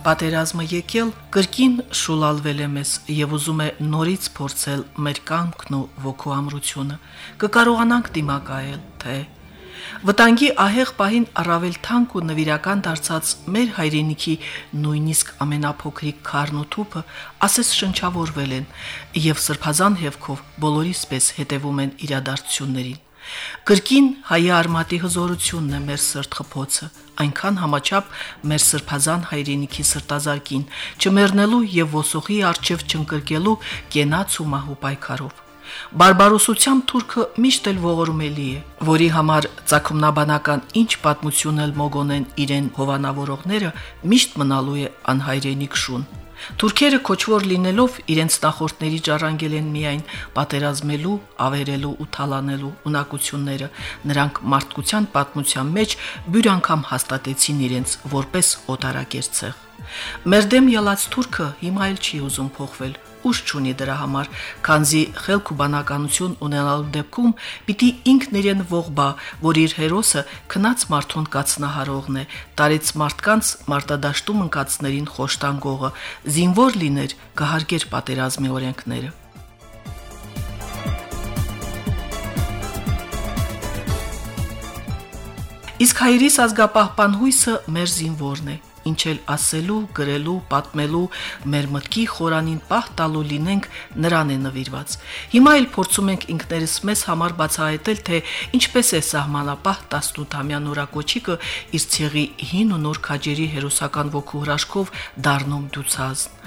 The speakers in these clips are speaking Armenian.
Պատերազմը եկել կրկին շուլալվել է մեզ եւ ուզում է նորից փորձել մեր կամքն ու ոգու ամրությունը։ Կկարողանանք դիմակայել, թե Վտանգի ահեղ պահին առավել թանկ ու նվիրական դարձած մեր հայրենիքի նույնիսկ ամենափոքրիկ քարն ու թուփը ասես շնչավորվել են եւ սրբազան հևքով բոլորիս պես հետևում են իրադարձություններին։ Կրկին հայ արմատի հզորությունն է մեր սրտ խփոցը, այնքան համաչափ մեր սրբազան հայրենիքի սրտազարկին, չմեռնելու եւ ոսոխի արչեւ չընկրկելու կենաց ու մահու պայքարով։ Բարբարոսությամբ թուրքը միշտ էլ ողորմելի է, որի համար ցակումնաբանական ինչ պատմություն էլ մոգոնեն իրեն հովանավորողները, միշտ մնալու է անհայրենիք շուն։ Թուրքերը կոչվոր լինելով իրենց նախորդների ճառանգել են միայն պատերազմելու, ավերելու ու թալանելու ունակությունները։ Նրանք մարդկության պատմության մեջ բյուր անգամ հաստատեցին իրենց որպես օտարակերցեղ։ Մեր դեմ ելած թուրքը հիմա էլ չի ուզում փոխվել, ուշ չունի դրա համար, քանզի խելք ու բանականություն ունենալու դեպքում պիտի ինքն իրեն ողբա, որ իր հերոսը քնած մարդուն կացնահարողն է, տարեց մարդկանց մարտադաշտում ընկածներին խոշտանգողը, զինվոր լիներ կհարգեր պատերազմի օրենքները։ Իսկ հայրիս ազգապահպան հույսը մեր զինվորն է ինչ էլ ասելու, գրելու, պատմելու, մեր մտքի խորանին պահ տալու լինենք, նրան է նվիրված։ Հիմա էլ փորձում ենք ինքներս մեզ համար բացահայտել, թե ինչպես է սահմանապահ 18-ամյա նորակոչիկը իր ցեղի հին ու նոր քաջերի հերոսական ոգու հրաշքով դառնում դուցազն։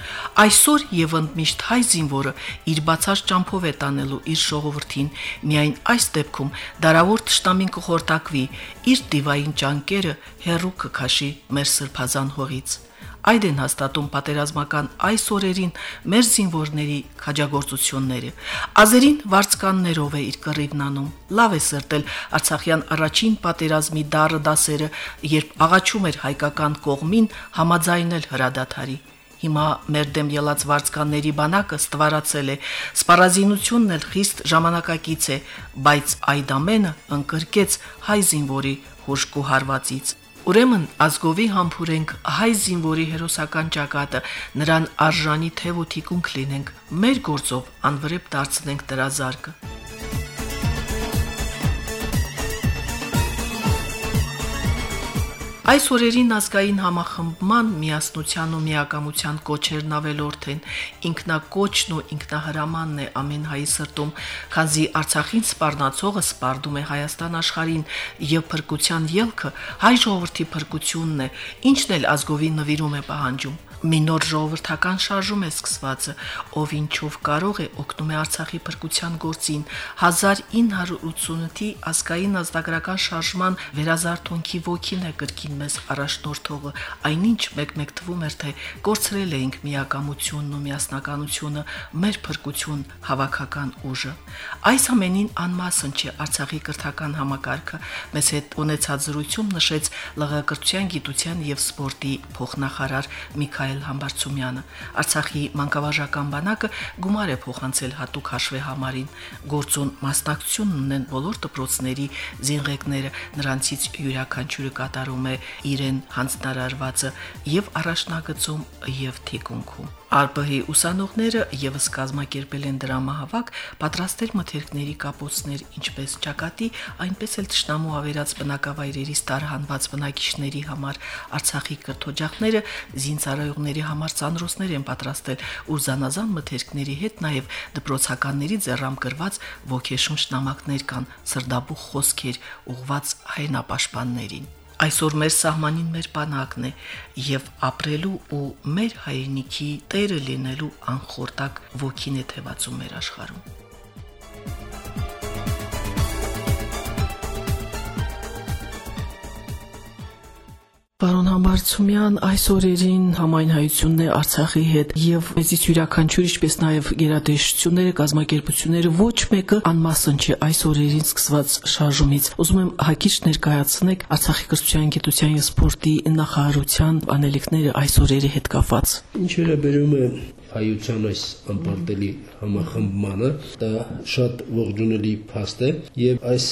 Այսօր եւ ընդմիշտ հայ զինվորը իր բացած ճամփով է տանելու իր ժողովրդին, միայն այս դեպքում դարավոր ճշտամին կխորտակվի, իր դիվային ճանկերը հերրու կքաշի մեր սրբազան հողից։ Այդ են հաստատում պատերազմական այս օրերին մեր զինվորների քաջագործությունները։ Ազերին վարձկաններով է իր կռիվն անում։ Լավ է սրտել Արցախյան առաջին պատերազմի դառը դասերը, երբ աղաչում էր հայկական կողմին համաձայնել հրադադարի։ Հիմա մեր դեմ ելած վարձկանների բանակը ստվարացել է, սպառազինությունն էլ խիստ ժամանակակից է, բայց այդ ամենը ընկրկեց հայ զինվորի հուշկու հարվածից։ Ուրեմն ազգովի համբուրենք հայ զինվորի հերոսական ճակատը, նրան արժանի թև ու թիկունք լինենք, մեր գործով անվրեպ դարձնենք դրա զարգը։ Այս օրերին ազգային համախմբման, միասնության ու միակամության կոչերն ավելորդ են։ Ինքնակոչն ու ինքնահրամանն է ամեն հայի սրտում, քանզի Արցախին սպառնացողը սպարդում է Հայաստան աշխարհին, եւ փրկության ելքը հայ ժողովրդի փրկությունն է, ինչն էլ ազգովի նվիրում է պահանջում մի նոր ժողովրդական շարժում է սկսվածը, ով ինչով կարող է օգնում է Արցախի փրկության գործին 1988-ի ազգային ազգագրական շարժման վերազարթոնքի ոգին է կրկին մեզ առաջնորդողը, այնինչ մեկ-մեկ թվում էր թե կորցրել էինք միակամությունն ու միասնականությունը, մեր փրկություն հավաքական ուժը։ Այս ամենին անմասն չէ Արցախի կրթական համակարգը, մեզ հետ ունեցած զրույցում նշեց ԼՂ կրթության, գիտության եւ սպորտի փոխնախարար Միքայել Միքայել Համբարձումյանը։ Արցախի մանկավարժական բանակը գումար է փոխանցել հատուկ հաշվի համարին։ Գործուն մասնակցություն ունեն բոլոր դպրոցների զինղեկները, նրանցից յուրաքանչյուրը կատարում է իրեն հանձնարարվածը եւ առաջնագծում եւ թիկունքում։ ԱՌԲՀ-ի ուսանողները եւս կազմակերպել են դրամահավաք, պատրաստել մթերքների կապոցներ, ինչպես ճակատի, այնպես էլ ճշնամու ավերած բնակավայրերից տարհանված բնակիչների համար Արցախի կրթօջախները զինծառայողների համար ցանրոցներ են պատրաստել, ու զանազան մթերքների հետ նաեւ դպրոցականների ձեռամ գրված ոգեշունչ նամակներ կան, սրդաբուխ խոսքեր ուղված հայնապաշտպաններին։ Այսօր մեր սահմանին մեր բանակն է եւ ապրելու ու մեր հայրենիքի տերը լինելու անխորտակ ոգին է թևածում մեր աշխարհում։ Համբարձումյան այս օրերին համայն հայությունն է Արցախի հետ եւ մեզից յուրաքանչյուր ինչպես նաեւ գերատեսչությունները, կազմակերպությունները ոչ մեկը անմասն չէ այս օրերին սկսված շարժումից։ Ուզում եմ հակիրճ ներկայացնեք Արցախի կրթության, գիտության եւ սպորտի նախարարության անելիքները այս օրերի հետ կապված։ Ինչ վերաբերում է հայության այս անպարտելի համախմբմանը, դա շատ ողջունելի փաստ է եւ այս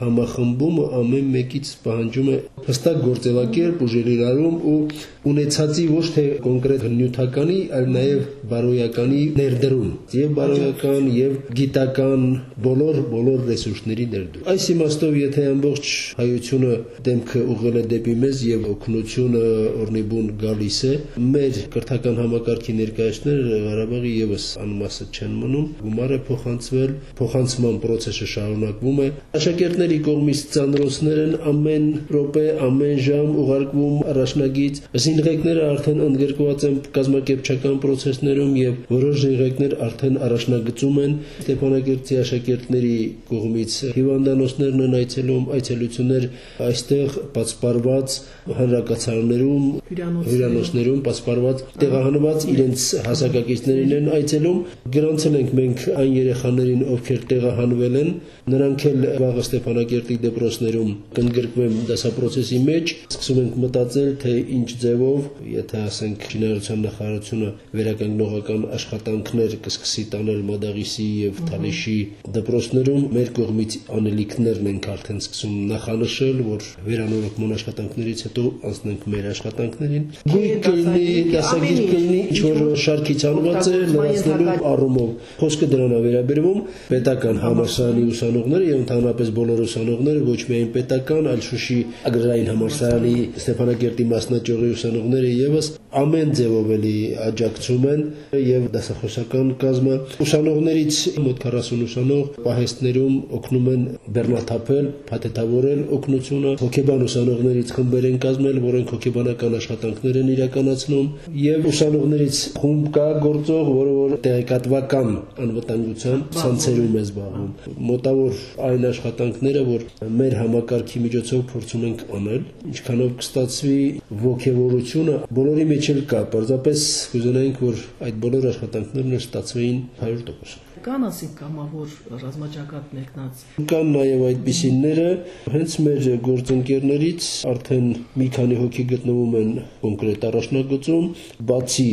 համախմբումը ամեն մեկից պահանջում է հստակ գործելակերպ, ուժերի լարում ու ունեցածի ոչ թե կոնկրետ նյութականի, այլ նաև բարոյականի ներդրում, եւ բարոյական եւ գիտական բոլոր բոլոր ռեսուրսների ներդրում։ Այս իմաստով, եթե ամբողջ հայությունը դեմքը ուղղել է դեպի մեզ եւ օգնությունը օրնիբուն գալիս է, մեր կրթական համակարգի ներկայացները Ղարաբաղի եւս անմասը չեն մնում, գումարը փոխանցվել, փոխանցման process-ը շարունակվում է։ Աշակերտները Ուսանողների կողմից ցանրոցներն ամեն րոպե, ամեն ժամ ուղարկվում առաջնագից։ Զինղեկները արդեն ընդգրկված են կազմակերպչական process-ներում եւ որոշ զինղեկներ արդեն առաջնագծում են Ստեփանակերտի աշակերտների կողմից։ Հիվանդանոցներն են այցելում, այցելություններ այստեղ բացպարված հանրակացարաններում, հյուրանոցներում բացպարված տեղահանված իրենց հասակակիցներին են այցելում։ Գրանցել ենք մենք այն երեխաներին, ովքեր տեղահանվել են, նրանք էլ վաղ Ստեփան Ստեփանակերտի դեպրոցներում կընդգրկվեն դասապրոցեսի մեջ, սկսում ենք մտածել, թե ինչ ձևով, եթե ասենք շինարարության նախարարությունը վերականգնողական աշխատանքներ կսկսի տանել Մադաղիսի եւ Թալիշի դեպրոցներում, մեր կողմից անելիքներն ենք արդեն սկսում նախանշել, որ վերանորոգման աշխատանքներից հետո անցնենք մեր աշխատանքներին։ Գույք կլինի, դասագիր կլինի, ինչ որ շարքի ցանված է լրացնելու առումով։ Խոսքը դրան է վերաբերվում պետական համալսարանի ուսանողները եւ ընդհանրապես բոլոր ուսանողները ոչ միայն պետական, այլ Շուշի agrarային համալսարանի Ստեփանակերտի մասնաճյուղի ուսանողները եւս ամեն ձևով էլի աջակցում են եւ դասախոսական կազմը ուսանողներից մոտ 40 ուսանող պահեստներում օգնում են բեռնաթափել, փաթեթավորել օգնությունը հոգեբան ուսանողներից խմբեր են կազմել, որոնք հոգեբանական աշխատանքներ են իրականացնում եւ ուսանողներից խումբ կա գործող, որը որ տեղեկատվական անվտանգության ցանցերում է զբաղվում։ Մոտավոր այն աշխատանքները, որ մեր համակարգի միջոցով փորձում ենք անել, ինչքանով կստացվի ողջավորությունը բոլորի մեջ էլ կա, պարզապես կուզենայինք, որ այդ բոլոր աշխատանքներն ստացվեին 100% կան ասիկ կամավոր ռազմաճակատ ներկնած։ Կան նաև այդպիսիները, հենց մեր գործընկերներից արդեն մի քանի հոգի գտնվում են կոնկրետ առաջնագծում, բացի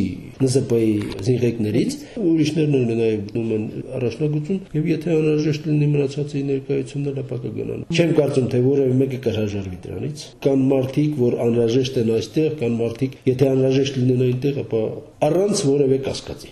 ՆԶՊ-ի զինղեկներից, ուրիշներն են նաև գնում են առաջնագծում, եւ եթե անհրաժեշտ լինի մնացածի ներկայությունն ապա կգնան։ Չեմ կարծում, թե որևէ մեկը կհրաժարվի դրանից։ Կան մարդիկ, որ անհրաժեշտ են այստեղ, կան մարդիկ, եթե անհրաժեշտ լինեն այնտեղ, ապա առանց որևէ կասկածի։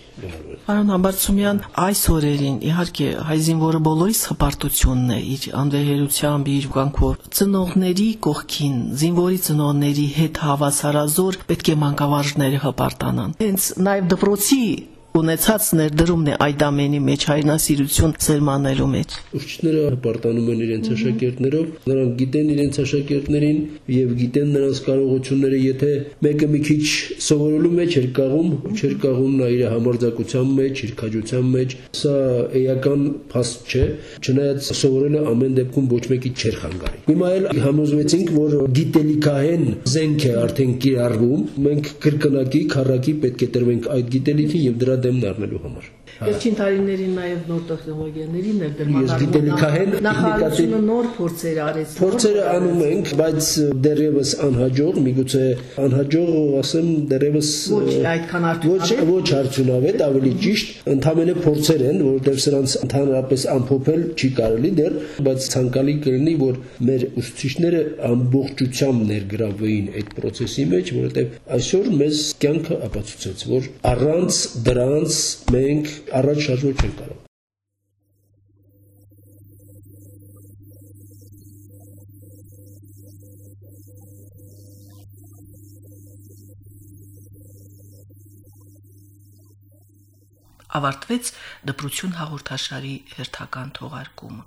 Պարոն Համբարձումյան, այս օրերին իհարկե հայ զինվորը բոլորիս հպարտությունն է իր անվերերությամբ, իր կյանքով ծնողների կողքին, զինվորի ծնողների հետ հավասարազոր պետք է մանկավարժները հպարտանան։ Հենց նաև դպրոցի ունեցած ներդրումն է այդ ամենի մեջ հայրենասիրություն սերմանելու մեջ։ Ուսուցիչները հպարտանում են իրենց աշակերտներով, նրանք գիտեն իրենց աշակերտներին եւ գիտեն նրանց կարողությունները, եթե մեկը մի քիչ սովորելու մեջ էր կաղում, չէր կաղում նա իր համարձակության մեջ, իր քաջության մեջ, սա էական փաստ չէ, չնայած սովորելը ամեն դեպքում ոչ մեկի չէր խանգարի։ Հիմա էլ համոզվեցինք, որ գիտելիքահեն զենք է արդեն կիրառվում, մենք կրկնակի, քարակի պետք է տրվենք այդ գիտելիքին եւ դրա դեմ դառնալու համար։ Վերջին տարիներին նաև նոր տեխնոլոգիաների ներդրման Ես գիտելիքահեն նախարարությունը նոր փորձեր արեց։ Փորձերը անում ենք, բայց դեռևս անհաջող, միգուցե անհաջող, ասեմ, դեռևս ոչ այդքան արդյունավետ։ Ոչ ոչ արդյունավետ, ավելի ճիշտ, ընդհանրապես փորձեր են, որովհետև սրանց ընդհանրապես ամփոփել չի կարելի դեռ, բայց ցանկալի կլինի, որ մեր ուսուցիչները ամբողջությամբ ներգրավվեին այդ process-ի մեջ, որովհետև այսօր մեզ կյանքը ապացուցեց, որ առանց դրանց մենք առաջ շարժվել չեն կարող։ ավարտվեց դպրություն հաղորդաշարի հերթական թողարկումը